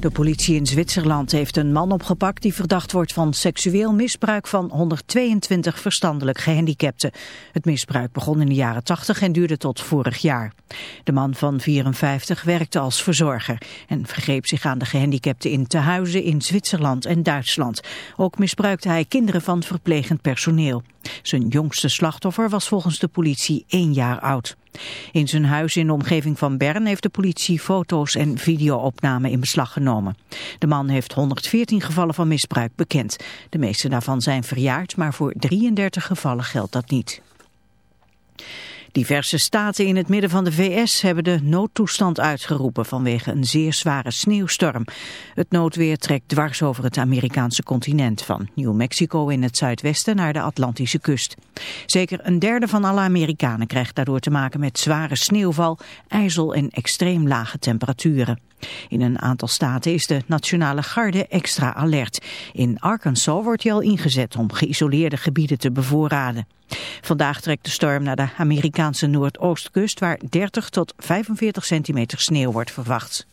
De politie in Zwitserland heeft een man opgepakt die verdacht wordt van seksueel misbruik van 122 verstandelijk gehandicapten. Het misbruik begon in de jaren 80 en duurde tot vorig jaar. De man van 54 werkte als verzorger en vergreep zich aan de gehandicapten in tehuizen in Zwitserland en Duitsland. Ook misbruikte hij kinderen van verplegend personeel. Zijn jongste slachtoffer was volgens de politie één jaar oud. In zijn huis in de omgeving van Bern heeft de politie foto's en videoopnamen in beslag genomen. De man heeft 114 gevallen van misbruik bekend. De meeste daarvan zijn verjaard, maar voor 33 gevallen geldt dat niet. Diverse staten in het midden van de VS hebben de noodtoestand uitgeroepen vanwege een zeer zware sneeuwstorm. Het noodweer trekt dwars over het Amerikaanse continent van New Mexico in het zuidwesten naar de Atlantische kust. Zeker een derde van alle Amerikanen krijgt daardoor te maken met zware sneeuwval, ijzel en extreem lage temperaturen. In een aantal staten is de Nationale Garde extra alert. In Arkansas wordt hij al ingezet om geïsoleerde gebieden te bevoorraden. Vandaag trekt de storm naar de Amerikaanse Noordoostkust waar 30 tot 45 centimeter sneeuw wordt verwacht.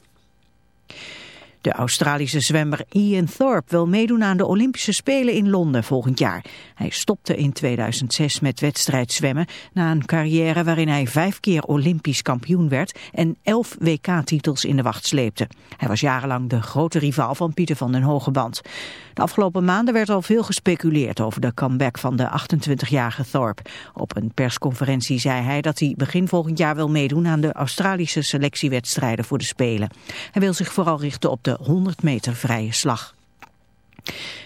De Australische zwemmer Ian Thorpe wil meedoen aan de Olympische Spelen in Londen volgend jaar. Hij stopte in 2006 met wedstrijdzwemmen na een carrière waarin hij vijf keer Olympisch kampioen werd en elf WK-titels in de wacht sleepte. Hij was jarenlang de grote rivaal van Pieter van den Hogeband. De afgelopen maanden werd al veel gespeculeerd over de comeback van de 28-jarige Thorpe. Op een persconferentie zei hij dat hij begin volgend jaar wil meedoen aan de Australische selectiewedstrijden voor de Spelen. Hij wil zich vooral richten op de 100 meter vrije slag.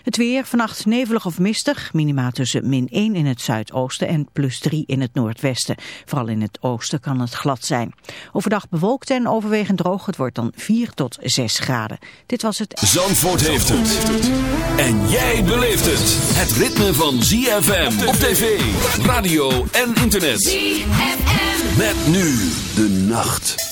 Het weer, vannacht nevelig of mistig, minima tussen min 1 in het zuidoosten en plus 3 in het noordwesten. Vooral in het oosten kan het glad zijn. Overdag bewolkt en overwegend droog, het wordt dan 4 tot 6 graden. Dit was het... Zandvoort heeft het. En jij beleeft het. Het ritme van ZFM op tv, radio en internet. ZFM. Met nu de nacht.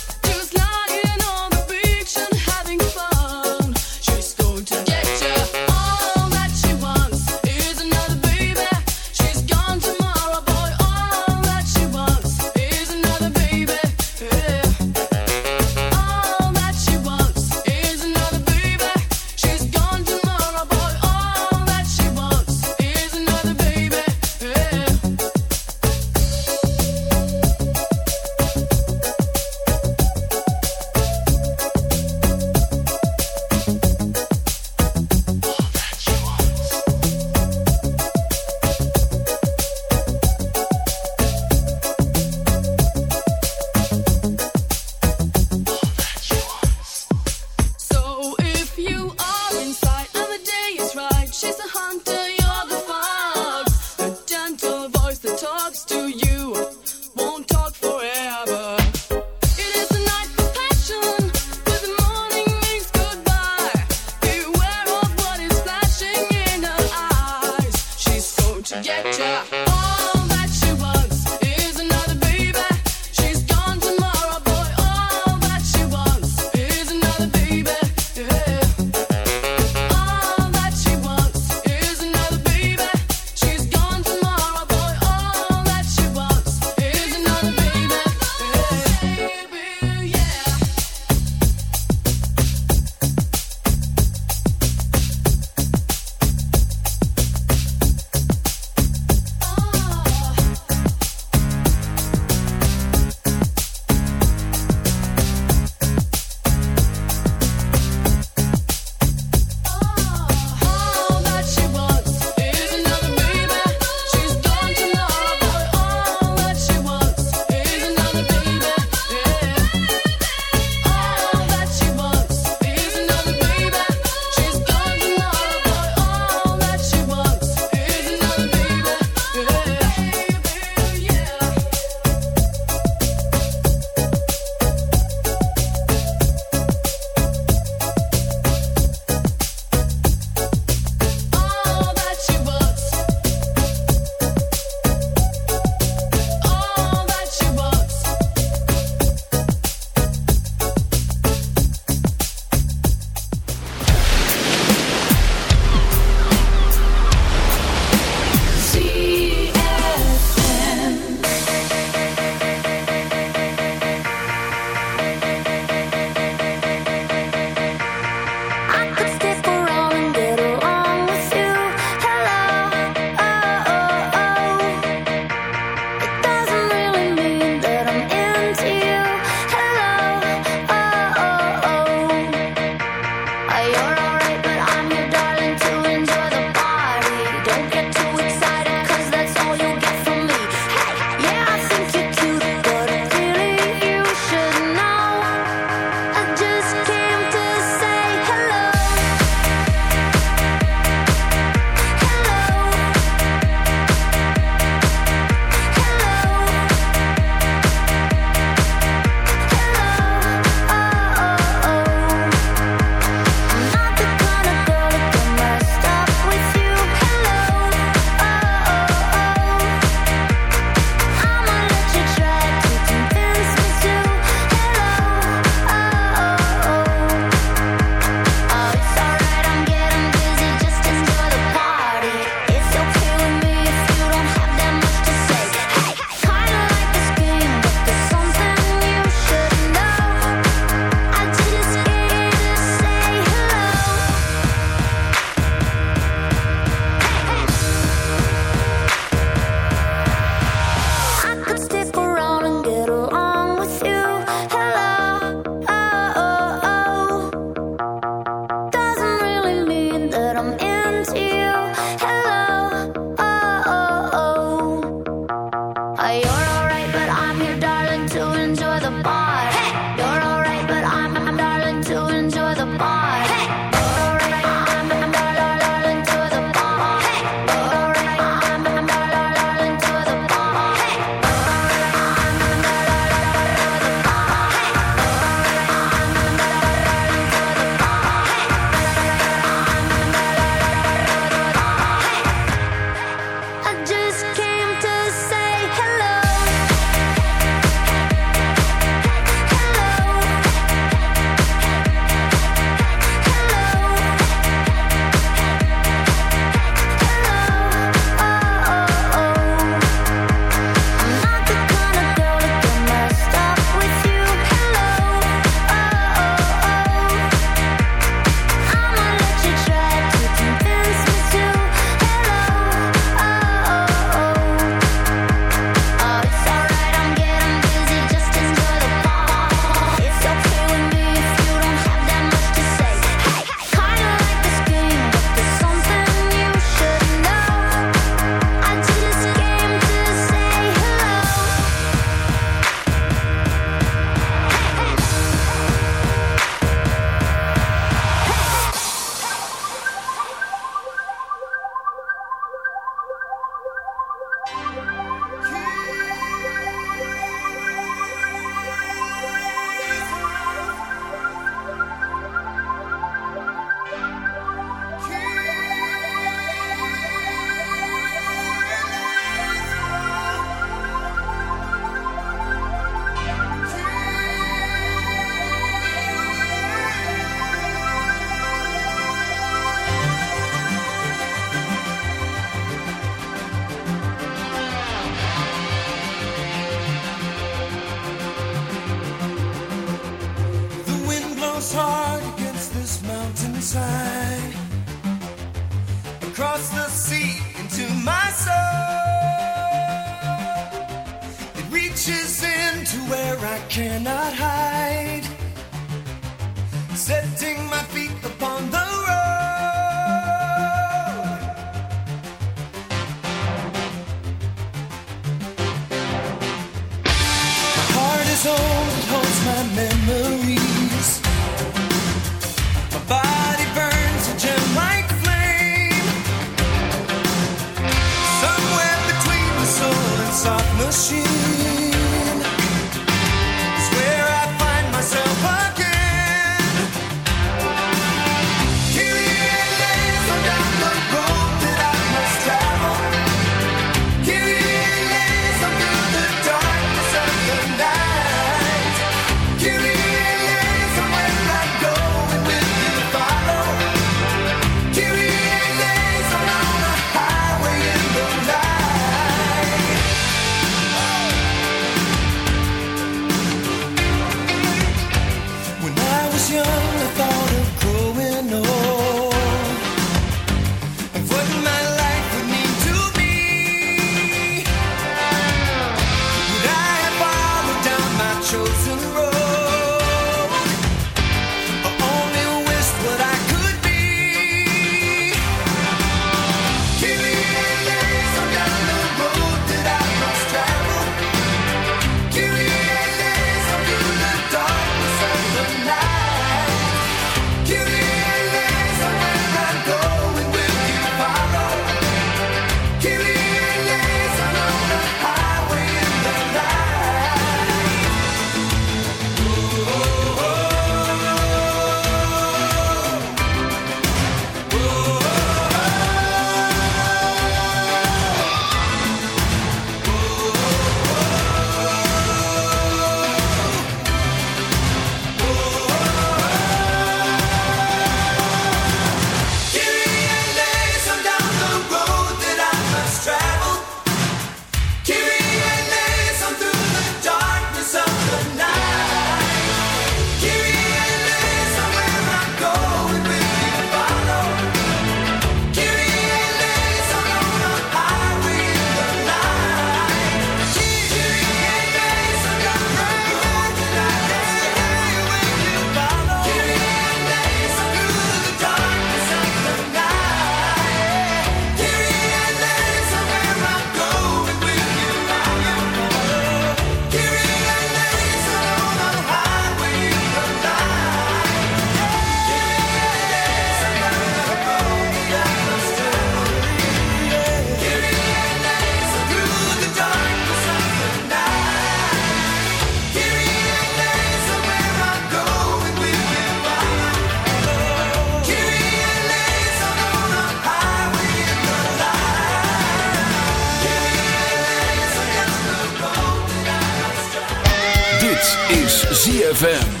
ZFM.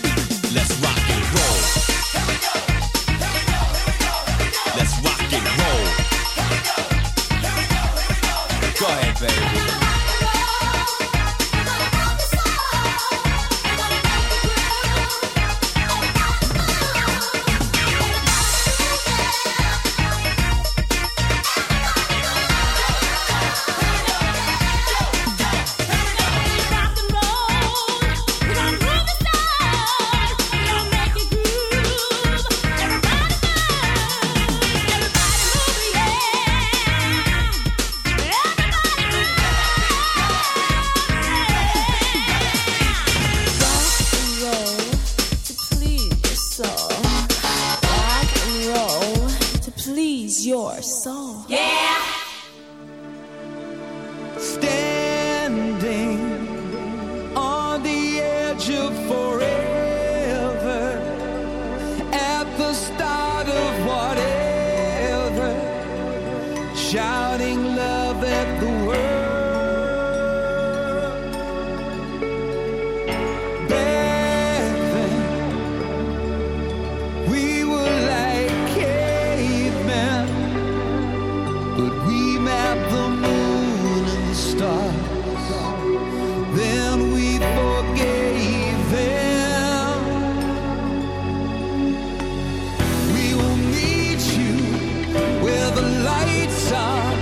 are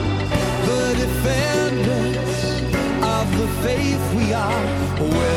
the defenders of the faith we are.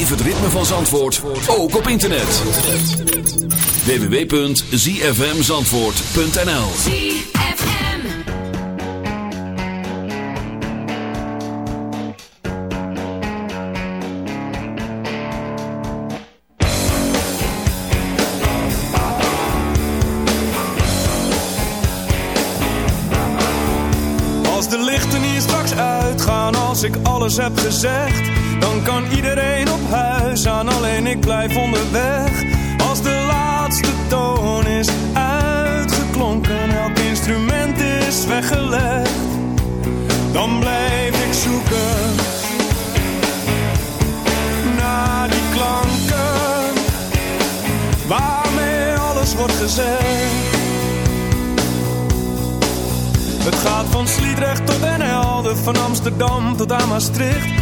Het ritme van Zandvoort ook op internet. www.zfmzandvoort.nl Als de lichten hier straks uitgaan, als ik alles heb gezegd dan kan iedereen op huis aan, alleen ik blijf onderweg. Als de laatste toon is uitgeklonken, elk instrument is weggelegd. Dan blijf ik zoeken naar die klanken waarmee alles wordt gezegd. Het gaat van Sliedrecht tot Den Helden, van Amsterdam tot aan Maastricht.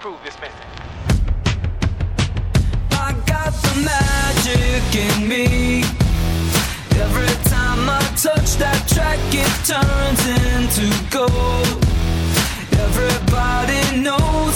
cannot this message. I got the magic in me. Every time I touch that track, it turns into gold. Everybody knows.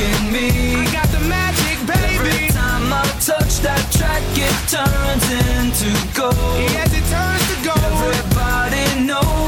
in me. I got the magic, baby. Every time I touch that track, it turns into gold. Yes, it turns to gold. Everybody knows.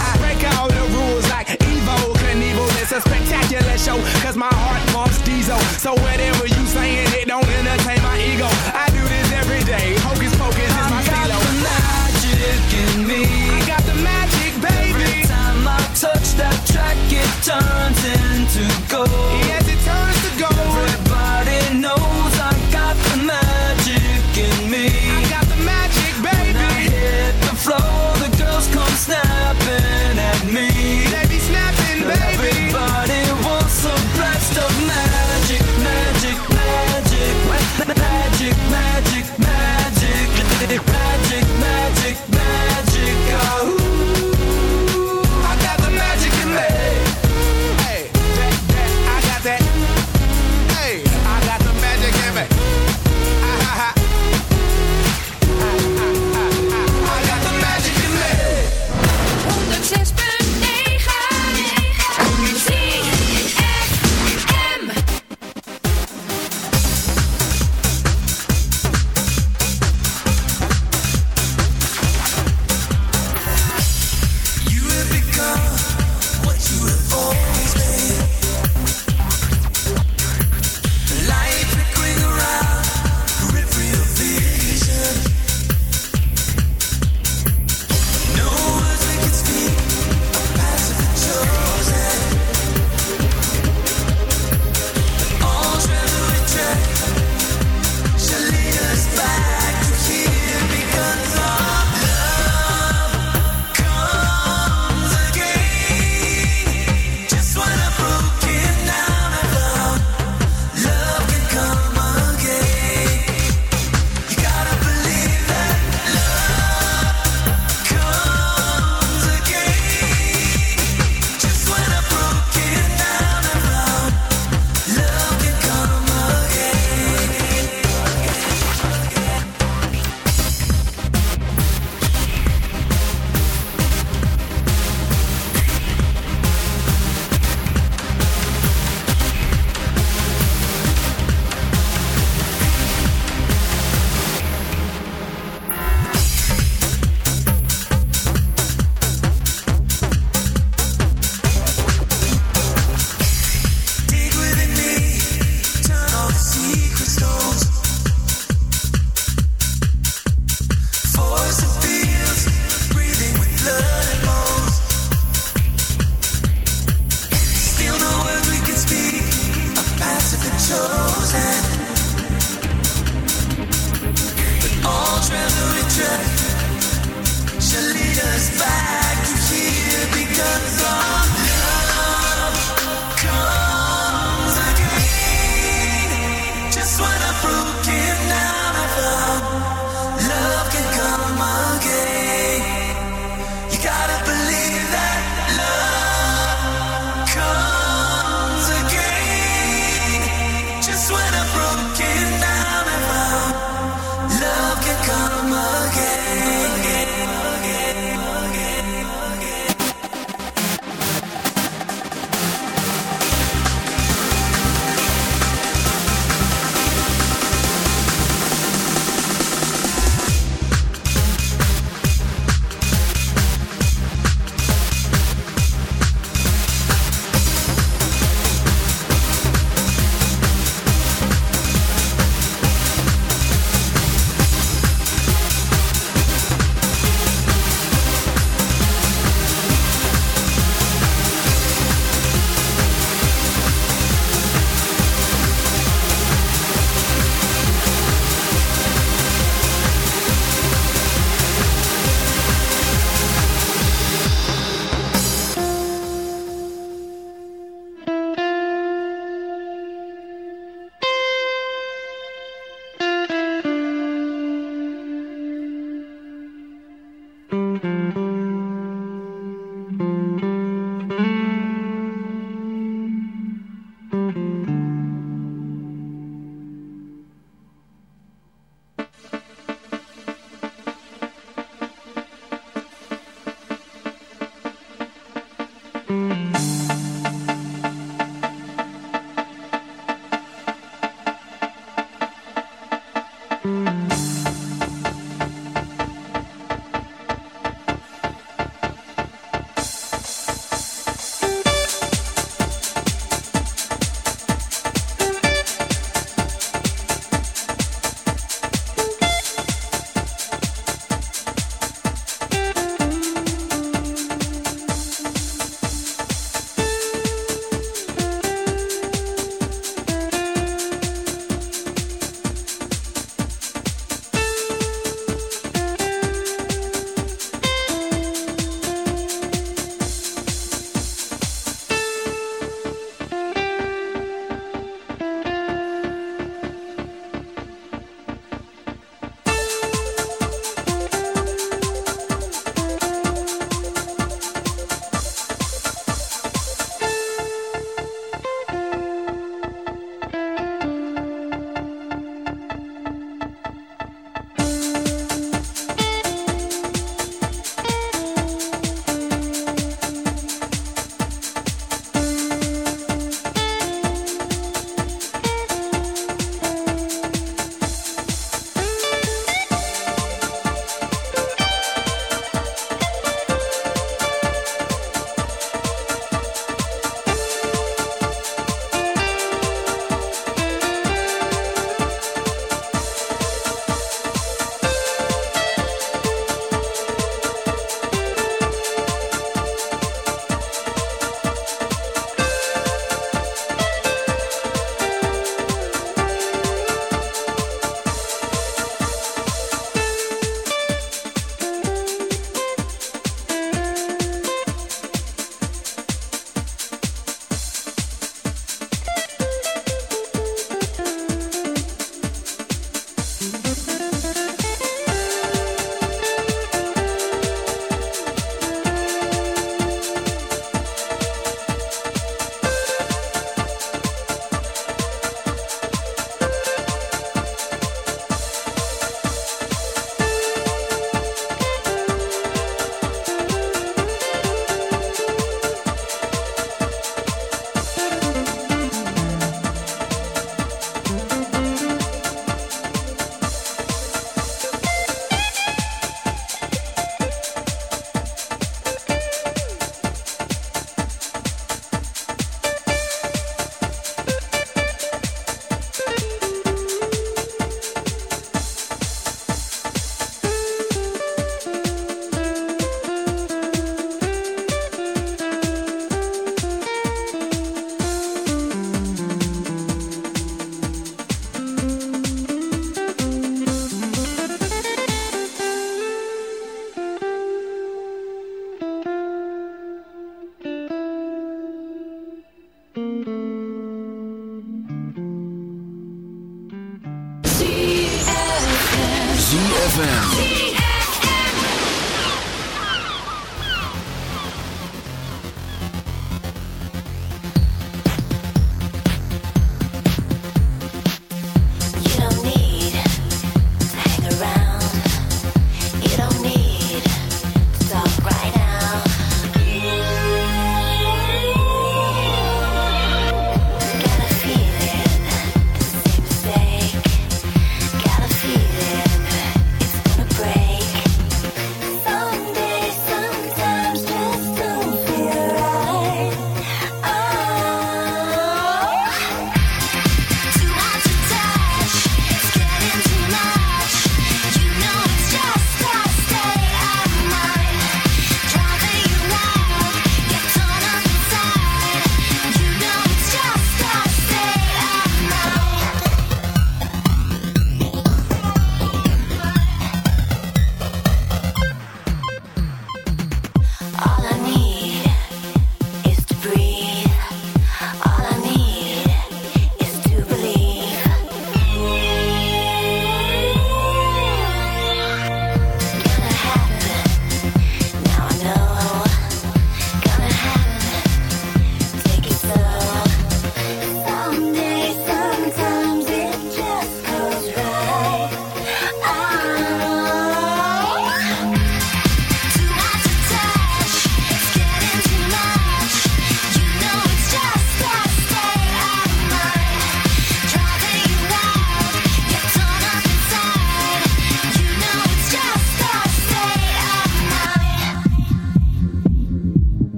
It's a spectacular show, cause my heart pumps diesel. So whatever you saying, it don't entertain my ego. I do this every day. Hocus pocus is my I got the magic in me. I got the magic, Every time I touch that track, it turns into gold.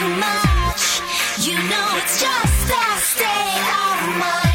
too much. You know it's just a state of mind.